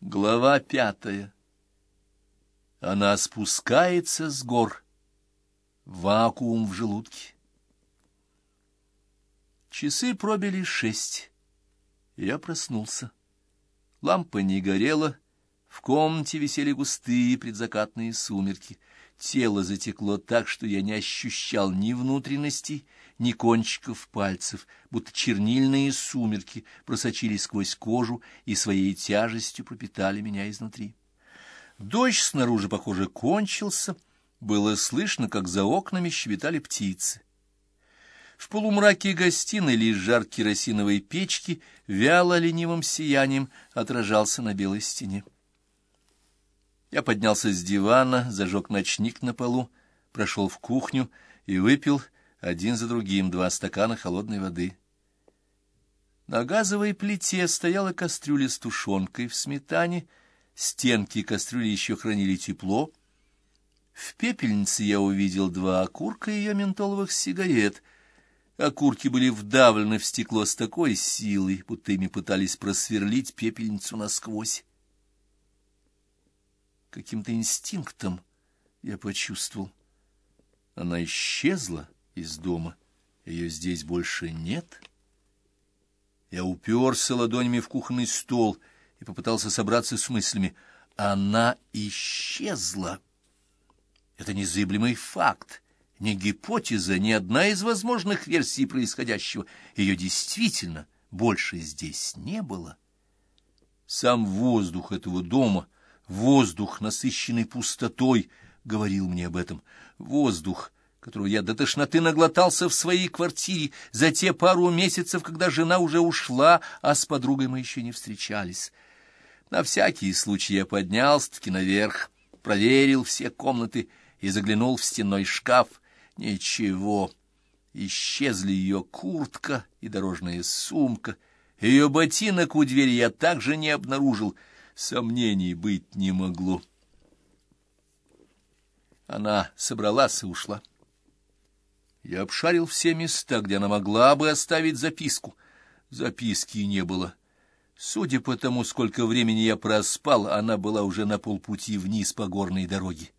Глава пятая. Она спускается с гор. Вакуум в желудке. Часы пробили шесть. Я проснулся. Лампа не горела, в комнате висели густые предзакатные сумерки. Тело затекло так, что я не ощущал ни внутренностей, ни кончиков пальцев, будто чернильные сумерки просочились сквозь кожу и своей тяжестью пропитали меня изнутри. Дождь снаружи, похоже, кончился, было слышно, как за окнами щебетали птицы. В полумраке гостиной лишь жар керосиновой печки вяло ленивым сиянием отражался на белой стене. Я поднялся с дивана, зажег ночник на полу, прошел в кухню и выпил один за другим два стакана холодной воды. На газовой плите стояла кастрюля с тушенкой в сметане, стенки кастрюли еще хранили тепло. В пепельнице я увидел два окурка ее ментоловых сигарет. Окурки были вдавлены в стекло с такой силой, будто ими пытались просверлить пепельницу насквозь. Каким-то инстинктом я почувствовал. Она исчезла из дома. Ее здесь больше нет. Я уперся ладонями в кухонный стол и попытался собраться с мыслями. Она исчезла. Это незыблемый факт, не гипотеза, ни одна из возможных версий происходящего. Ее действительно больше здесь не было. Сам воздух этого дома, воздух, насыщенный пустотой, говорил мне об этом. Воздух — которую я до тошноты наглотался в своей квартире за те пару месяцев, когда жена уже ушла, а с подругой мы еще не встречались. На всякий случай я поднялся-таки наверх, проверил все комнаты и заглянул в стенной шкаф. Ничего. Исчезли ее куртка и дорожная сумка. Ее ботинок у двери я также не обнаружил. Сомнений быть не могло. Она собралась и ушла. Я обшарил все места, где она могла бы оставить записку. Записки не было. Судя по тому, сколько времени я проспал, она была уже на полпути вниз по горной дороге.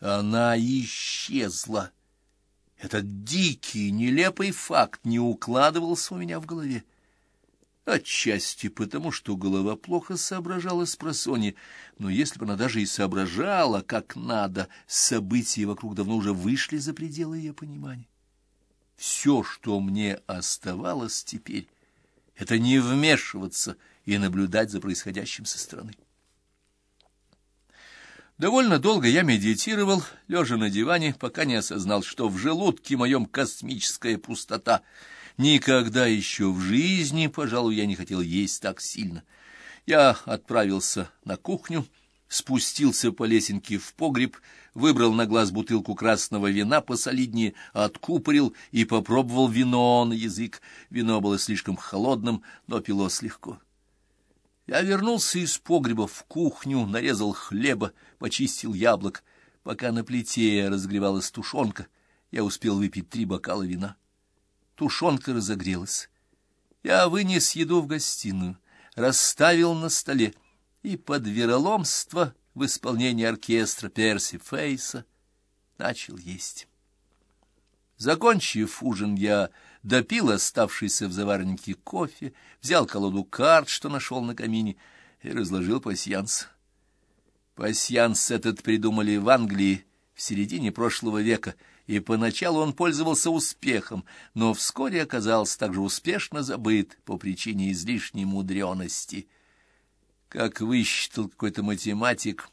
Она исчезла. Этот дикий, нелепый факт не укладывался у меня в голове. Отчасти потому, что голова плохо соображала с просони, но если бы она даже и соображала как надо, события вокруг давно уже вышли за пределы ее понимания. Все, что мне оставалось теперь, это не вмешиваться и наблюдать за происходящим со стороны. Довольно долго я медитировал, лежа на диване, пока не осознал, что в желудке моем космическая пустота — Никогда еще в жизни, пожалуй, я не хотел есть так сильно. Я отправился на кухню, спустился по лесенке в погреб, выбрал на глаз бутылку красного вина посолиднее, откупорил и попробовал вино на язык. Вино было слишком холодным, но пилось легко. Я вернулся из погреба в кухню, нарезал хлеба, почистил яблок. Пока на плите разогревалась тушенка, я успел выпить три бокала вина. Тушенка разогрелась. Я вынес еду в гостиную, расставил на столе и под вероломство в исполнении оркестра Перси Фейса начал есть. Закончив ужин, я допил оставшийся в заварнике кофе, взял колоду карт, что нашел на камине, и разложил пасьянс. Пасьянс этот придумали в Англии в середине прошлого века — и поначалу он пользовался успехом, но вскоре оказался также успешно забыт по причине излишней мудрености. Как высчитал какой-то математик,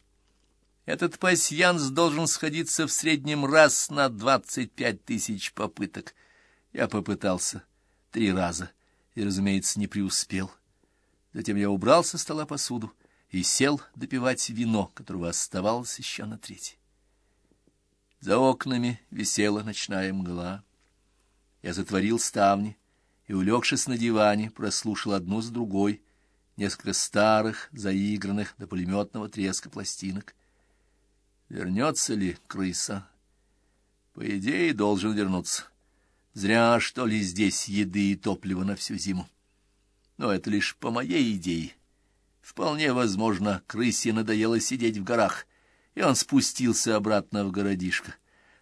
этот пасьянс должен сходиться в среднем раз на двадцать пять тысяч попыток. Я попытался три раза и, разумеется, не преуспел. Затем я убрал со стола посуду и сел допивать вино, которого оставалось еще на треть. За окнами висела ночная мгла. Я затворил ставни и, улегшись на диване, прослушал одну за другой несколько старых, заигранных до пулеметного треска пластинок. Вернется ли крыса? По идее, должен вернуться. Зря, что ли, здесь еды и топлива на всю зиму. Но это лишь по моей идее. Вполне возможно, крысе надоело сидеть в горах, и он спустился обратно в городишко.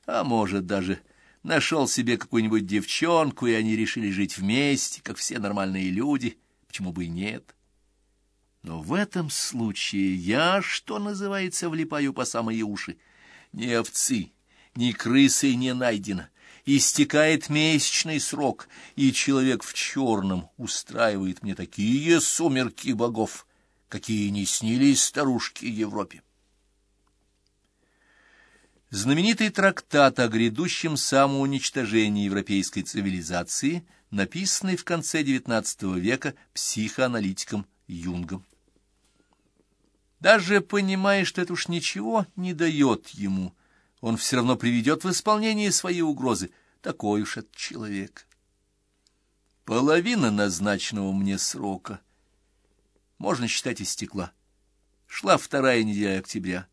А может, даже нашел себе какую-нибудь девчонку, и они решили жить вместе, как все нормальные люди, почему бы и нет. Но в этом случае я, что называется, влипаю по самые уши. Ни овцы, ни крысы не найдено. Истекает месячный срок, и человек в черном устраивает мне такие сумерки богов, какие не снились старушке Европе. Знаменитый трактат о грядущем самоуничтожении европейской цивилизации, написанный в конце XIX века психоаналитиком Юнгом. Даже понимая, что это уж ничего не дает ему, он все равно приведет в исполнение свои угрозы. Такой уж этот человек. Половина назначенного мне срока, можно считать, истекла. Шла вторая неделя октября.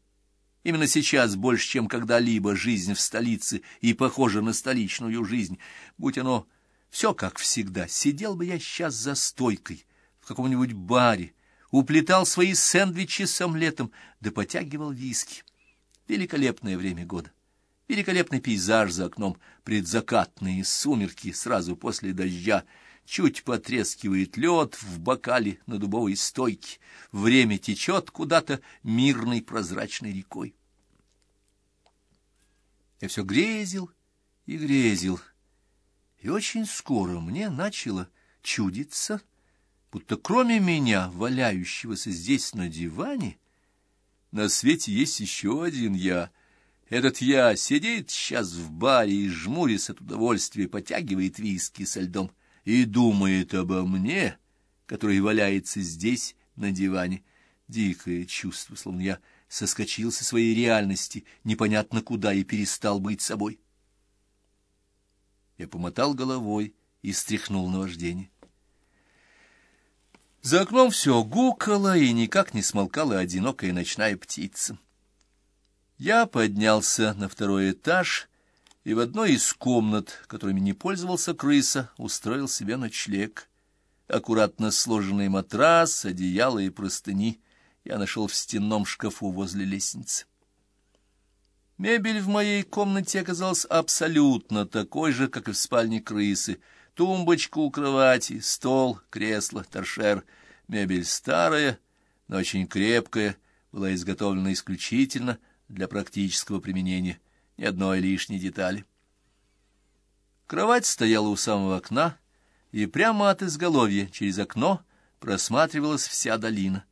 Именно сейчас, больше, чем когда-либо, жизнь в столице и похожа на столичную жизнь. Будь оно все как всегда, сидел бы я сейчас за стойкой в каком-нибудь баре, уплетал свои сэндвичи с омлетом, да потягивал виски. Великолепное время года. Великолепный пейзаж за окном, предзакатные сумерки сразу после дождя, чуть потрескивает лед в бокале на дубовой стойке, время течет куда-то мирной прозрачной рекой. Я все грезил и грезил, и очень скоро мне начало чудиться, будто кроме меня, валяющегося здесь на диване, на свете есть еще один я — этот я сидит сейчас в баре и, жмурясь от удовольствия, потягивает виски со льдом и думает обо мне, который валяется здесь, на диване. Дикое чувство, словно я соскочил со своей реальности, непонятно куда, и перестал быть собой. Я помотал головой и стряхнул наваждение. За окном все гукало, и никак не смолкала одинокая ночная птица. Я поднялся на второй этаж и в одной из комнат, которыми не пользовался крыса, устроил себе ночлег. Аккуратно сложенный матрас, одеяло и простыни я нашел в стенном шкафу возле лестницы. Мебель в моей комнате оказалась абсолютно такой же, как и в спальне крысы. Тумбочка у кровати, стол, кресло, торшер. Мебель старая, но очень крепкая, была изготовлена исключительно для практического применения ни одной лишней детали. Кровать стояла у самого окна, и прямо от изголовья через окно просматривалась вся долина.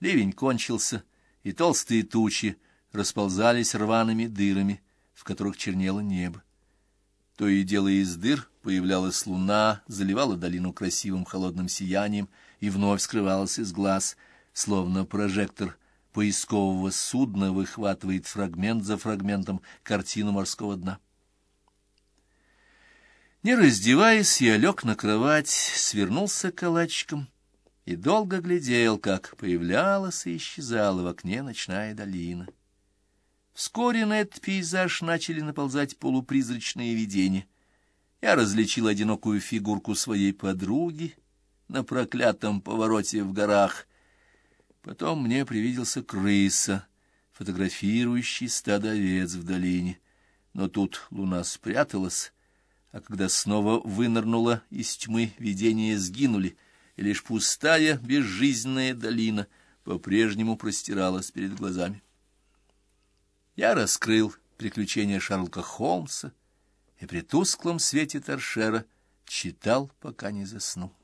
Ливень кончился, и толстые тучи расползались рваными дырами, в которых чернело небо. То и дело из дыр появлялась луна, заливала долину красивым холодным сиянием и вновь скрывалась из глаз, словно прожектор — поискового судна выхватывает фрагмент за фрагментом картину морского дна. Не раздеваясь, я лег на кровать, свернулся калачиком и долго глядел, как появлялась и исчезала в окне ночная долина. Вскоре на этот пейзаж начали наползать полупризрачные видения. Я различил одинокую фигурку своей подруги на проклятом повороте в горах — Потом мне привиделся крыса, фотографирующий стадо овец в долине. Но тут луна спряталась, а когда снова вынырнула из тьмы, видения сгинули, и лишь пустая, безжизненная долина по-прежнему простиралась перед глазами. Я раскрыл приключения Шарлока Холмса и при тусклом свете торшера читал, пока не заснул.